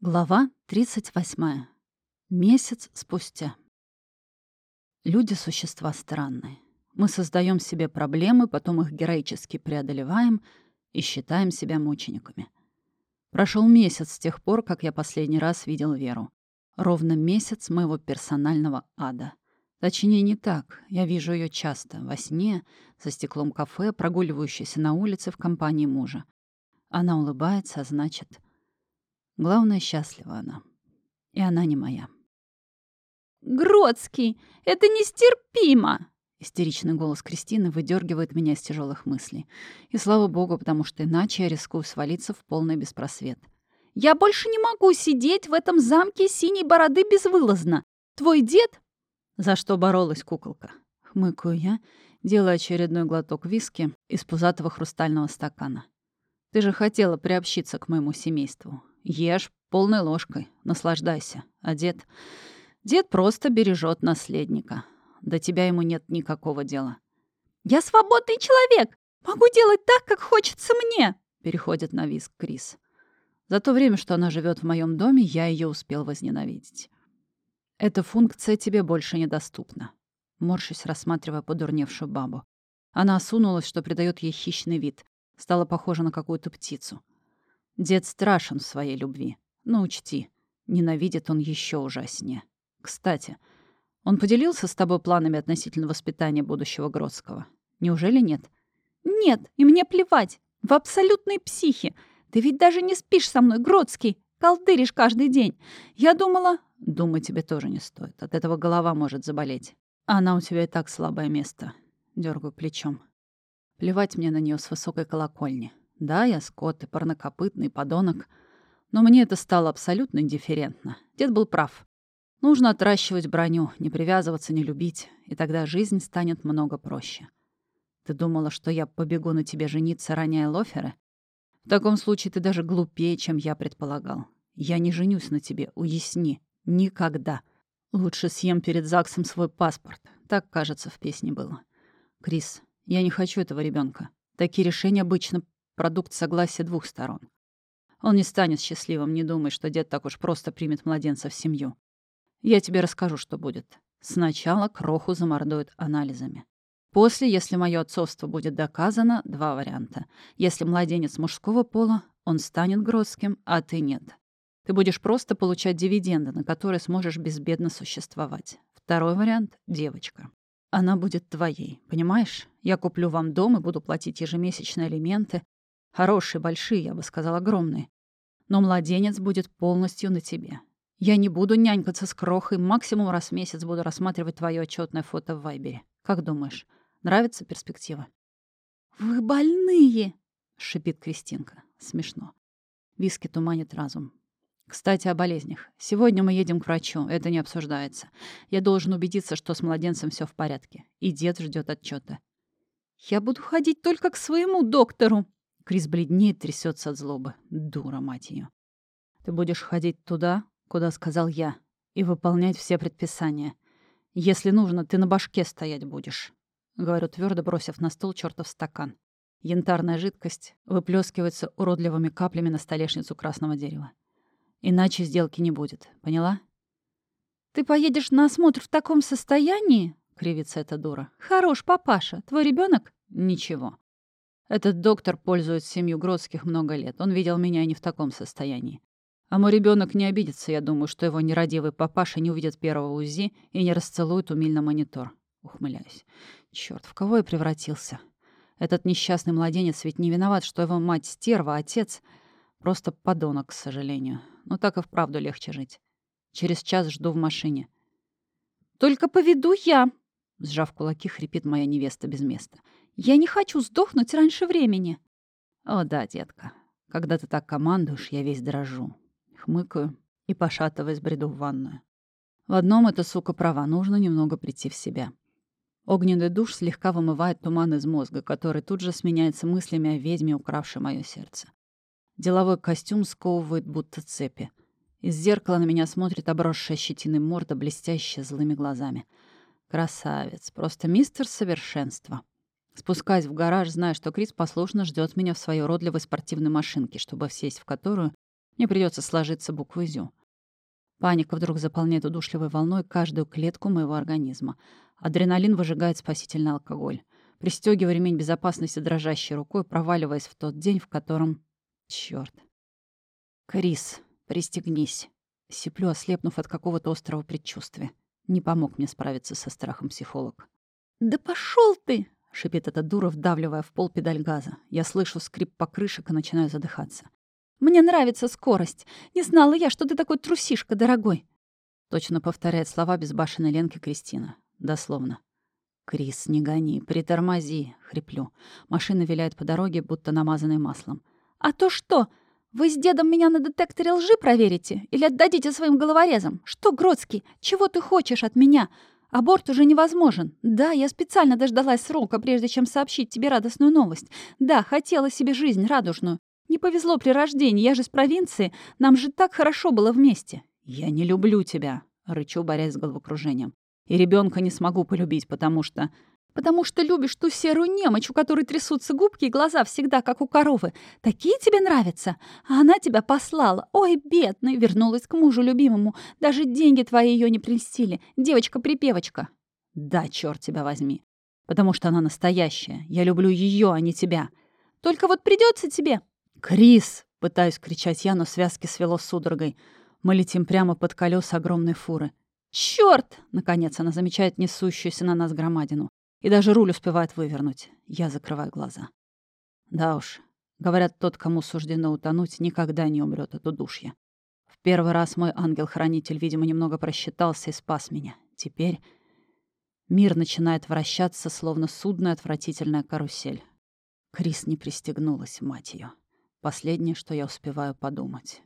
Глава 38. Месяц спустя. Люди — существа странные. Мы создаем себе проблемы, потом их героически преодолеваем и считаем себя мучениками. Прошел месяц с тех пор, как я последний раз видел Веру. Ровно месяц моего персонального ада. Точнее, не так. Я вижу ее часто, во сне, за стеклом кафе, прогуливающейся на улице в компании мужа. Она улыбается, а значит... Главное, счастлива она. И она не моя. «Гродский, это нестерпимо!» Истеричный голос Кристины выдергивает меня из тяжелых мыслей. И слава богу, потому что иначе я рискую свалиться в полный беспросвет. «Я больше не могу сидеть в этом замке синей бороды безвылазно. Твой дед...» «За что боролась куколка?» Хмыкаю я, делая очередной глоток виски из пузатого хрустального стакана. «Ты же хотела приобщиться к моему семейству. Ешь полной ложкой, наслаждайся. А дед... Дед просто бережет наследника. До тебя ему нет никакого дела. «Я свободный человек! Могу делать так, как хочется мне!» Переходит на виск Крис. За то время, что она живет в моем доме, я ее успел возненавидеть. Эта функция тебе больше недоступна. Морщусь, рассматривая подурневшую бабу. Она осунулась, что придает ей хищный вид. Стала похожа на какую-то птицу. Дед страшен в своей любви. Но учти, ненавидит он еще ужаснее. Кстати, он поделился с тобой планами относительно воспитания будущего Гродского? Неужели нет? Нет, и мне плевать. В абсолютной психе. Ты ведь даже не спишь со мной, Гродский. Колдыришь каждый день. Я думала... Думать тебе тоже не стоит. От этого голова может заболеть. Она у тебя и так слабое место. Дергаю плечом. Плевать мне на нее с высокой колокольни. Да, я скот и парнокопытный подонок, но мне это стало абсолютно индифферентно. Дед был прав. Нужно отращивать броню, не привязываться, не любить, и тогда жизнь станет много проще. Ты думала, что я побегу на тебе жениться, роняя лоферы? В таком случае ты даже глупее, чем я предполагал. Я не женюсь на тебе, уясни. Никогда. Лучше съем перед ЗАГСом свой паспорт. Так, кажется, в песне было. Крис, я не хочу этого ребенка. Такие решения обычно продукт согласия двух сторон. Он не станет счастливым, не думай, что дед так уж просто примет младенца в семью. Я тебе расскажу, что будет. Сначала кроху замордуют анализами. После, если мое отцовство будет доказано, два варианта. Если младенец мужского пола, он станет Гродским, а ты нет. Ты будешь просто получать дивиденды, на которые сможешь безбедно существовать. Второй вариант — девочка. Она будет твоей, понимаешь? Я куплю вам дом и буду платить ежемесячные алименты, Хорошие, большие, я бы сказал, огромные. Но младенец будет полностью на тебе. Я не буду нянькаться с крохой, максимум раз в месяц буду рассматривать твое отчетное фото в Вайбере. Как думаешь, нравится перспектива? «Вы больные!» — шипит Кристинка. Смешно. Виски туманит разум. Кстати, о болезнях. Сегодня мы едем к врачу, это не обсуждается. Я должен убедиться, что с младенцем все в порядке. И дед ждет отчета. «Я буду ходить только к своему доктору», Крис бледнеет, трясется от злобы. Дура, мать ее. Ты будешь ходить туда, куда сказал я, и выполнять все предписания. Если нужно, ты на башке стоять будешь. Говорю твердо, бросив на стол чертов стакан. Янтарная жидкость выплескивается уродливыми каплями на столешницу красного дерева. Иначе сделки не будет. Поняла? «Ты поедешь на осмотр в таком состоянии?» — кривится эта дура. «Хорош, папаша. Твой ребенок? «Ничего. Этот доктор пользуется семью Гродских много лет. Он видел меня не в таком состоянии. А мой ребенок не обидится, я думаю, что его нерадивый папаша не увидит первого УЗИ и не расцелует умильно монитор. Ухмыляюсь. Черт, в кого я превратился? Этот несчастный младенец ведь не виноват, что его мать стерва, а отец просто подонок, к сожалению. Но так и вправду легче жить. Через час жду в машине. «Только поведу я!» Сжав кулаки, хрипит моя невеста без места. Я не хочу сдохнуть раньше времени. О да, детка. Когда ты так командуешь, я весь дрожу. Хмыкаю и, пошатываясь, бреду в ванную. В одном эта сука права, нужно немного прийти в себя. Огненный душ слегка вымывает туман из мозга, который тут же сменяется мыслями о ведьме, укравшей мое сердце. Деловой костюм сковывает будто цепи. Из зеркала на меня смотрит обросшая щетиной морда, блестящая злыми глазами. Красавец, просто мистер совершенства. Спускаясь в гараж, зная, что Крис послушно ждет меня в своей уродливой спортивной машинке, чтобы сесть в которую Мне придется сложиться буквой «зю». Паника вдруг заполняет удушливой волной каждую клетку моего организма. Адреналин выжигает спасительный алкоголь. Пристегиваю ремень безопасности дрожащей рукой, проваливаясь в тот день, в котором... Чёрт. Крис, пристегнись. Сиплю, ослепнув от какого-то острого предчувствия. Не помог мне справиться со страхом психолог. «Да пошел ты!» — шипит эта дура, вдавливая в пол педаль газа. Я слышу скрип покрышек и начинаю задыхаться. Мне нравится скорость. Не знала я, что ты такой трусишка, дорогой. Точно повторяет слова безбашенной Ленки Кристина. Дословно. «Крис, не гони, притормози», — хриплю. Машина виляет по дороге, будто намазанной маслом. «А то что? Вы с дедом меня на детекторе лжи проверите? Или отдадите своим головорезам? Что, Гродский, чего ты хочешь от меня? Аборт уже невозможен. Да, я специально дождалась срока, прежде чем сообщить тебе радостную новость. Да, хотела себе жизнь радужную. Не повезло при рождении, я же с провинции. Нам же так хорошо было вместе. Я не люблю тебя, рычу, борясь с головокружением. И ребенка не смогу полюбить, потому что... Потому что любишь ту серую немочь, у которой трясутся губки и глаза всегда, как у коровы. Такие тебе нравятся? А она тебя послала. Ой, бедный, вернулась к мужу любимому. Даже деньги твои ее не прельстили. Девочка-припевочка. Да, черт тебя возьми. Потому что она настоящая. Я люблю ее, а не тебя. Только вот придется тебе «Крис!» — пытаюсь кричать я, но связки свело судорогой. Мы летим прямо под колеса огромной фуры. «Чёрт!» — наконец она замечает несущуюся на нас громадину. И даже руль успевает вывернуть. Я закрываю глаза. Да уж, говорят, тот, кому суждено утонуть, никогда не умрет от удушья. В первый раз мой ангел-хранитель, видимо, немного просчитался и спас меня. Теперь мир начинает вращаться, словно судная отвратительная карусель. Крис не пристегнулась, мать ее. Последнее, что я успеваю подумать.